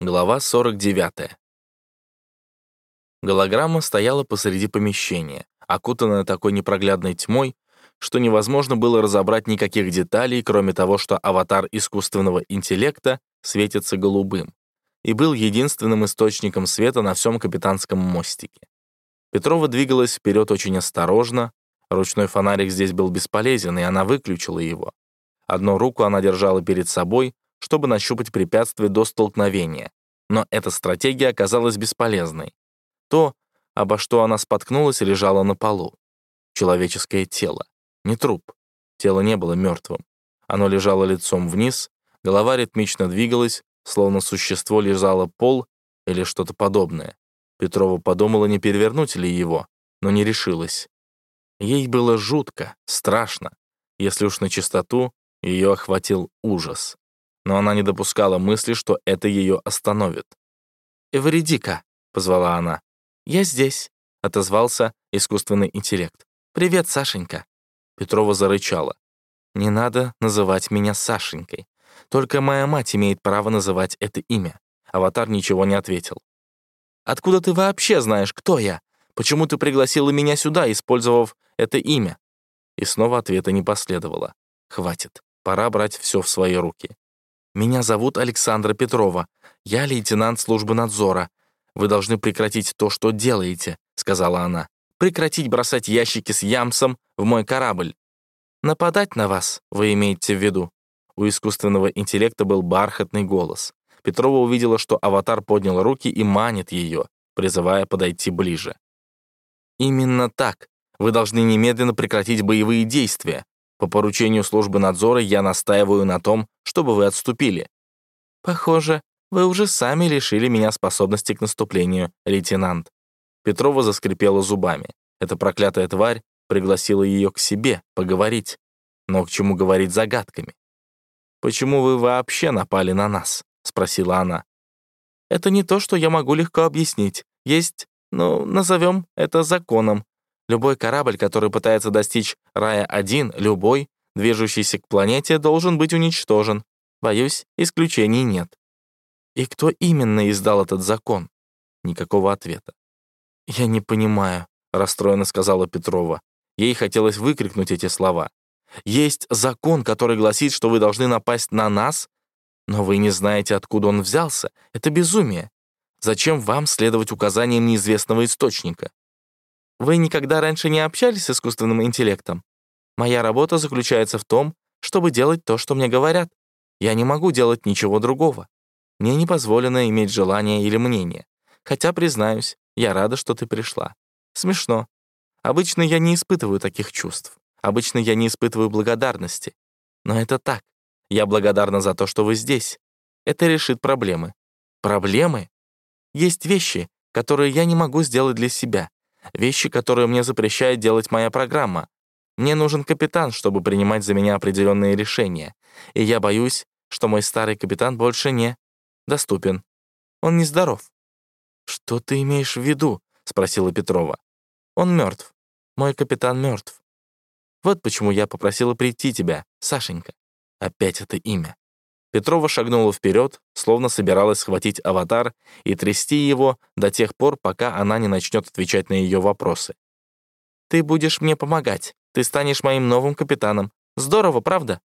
Глава 49. Голограмма стояла посреди помещения, окутанная такой непроглядной тьмой, что невозможно было разобрать никаких деталей, кроме того, что аватар искусственного интеллекта светится голубым и был единственным источником света на всем капитанском мостике. Петрова двигалась вперед очень осторожно, ручной фонарик здесь был бесполезен, и она выключила его. Одну руку она держала перед собой, чтобы нащупать препятствие до столкновения. Но эта стратегия оказалась бесполезной. То, обо что она споткнулась, лежало на полу. Человеческое тело. Не труп. Тело не было мертвым. Оно лежало лицом вниз, голова ритмично двигалась, словно существо лежало пол или что-то подобное. Петрова подумала, не перевернуть ли его, но не решилась. Ей было жутко, страшно. Если уж на чистоту, ее охватил ужас но она не допускала мысли, что это ее остановит. «Эвредика», — позвала она. «Я здесь», — отозвался искусственный интеллект. «Привет, Сашенька». Петрова зарычала. «Не надо называть меня Сашенькой. Только моя мать имеет право называть это имя». Аватар ничего не ответил. «Откуда ты вообще знаешь, кто я? Почему ты пригласила меня сюда, использовав это имя?» И снова ответа не последовало. «Хватит, пора брать все в свои руки. «Меня зовут Александра Петрова. Я лейтенант службы надзора. Вы должны прекратить то, что делаете», — сказала она. «Прекратить бросать ящики с ямсом в мой корабль». «Нападать на вас, вы имеете в виду?» У искусственного интеллекта был бархатный голос. Петрова увидела, что аватар поднял руки и манит ее, призывая подойти ближе. «Именно так. Вы должны немедленно прекратить боевые действия. По поручению службы надзора я настаиваю на том, чтобы вы отступили. Похоже, вы уже сами лишили меня способности к наступлению, лейтенант. Петрова заскрипела зубами. Эта проклятая тварь пригласила ее к себе поговорить. Но к чему говорить загадками? «Почему вы вообще напали на нас?» — спросила она. «Это не то, что я могу легко объяснить. Есть, ну, назовем это законом, Любой корабль, который пытается достичь Рая-1, любой, движущийся к планете, должен быть уничтожен. Боюсь, исключений нет. И кто именно издал этот закон? Никакого ответа. «Я не понимаю», — расстроенно сказала Петрова. Ей хотелось выкрикнуть эти слова. «Есть закон, который гласит, что вы должны напасть на нас, но вы не знаете, откуда он взялся. Это безумие. Зачем вам следовать указаниям неизвестного источника? Вы никогда раньше не общались с искусственным интеллектом? Моя работа заключается в том, чтобы делать то, что мне говорят. Я не могу делать ничего другого. Мне не позволено иметь желание или мнение. Хотя, признаюсь, я рада, что ты пришла. Смешно. Обычно я не испытываю таких чувств. Обычно я не испытываю благодарности. Но это так. Я благодарна за то, что вы здесь. Это решит проблемы. Проблемы? Есть вещи, которые я не могу сделать для себя. Вещи, которые мне запрещает делать моя программа. Мне нужен капитан, чтобы принимать за меня определенные решения. И я боюсь, что мой старый капитан больше не доступен. Он нездоров». «Что ты имеешь в виду?» — спросила Петрова. «Он мертв. Мой капитан мертв. Вот почему я попросила прийти тебя, Сашенька. Опять это имя. Петрова шагнула вперед, словно собиралась схватить аватар и трясти его до тех пор, пока она не начнет отвечать на ее вопросы. «Ты будешь мне помогать. Ты станешь моим новым капитаном. Здорово, правда?»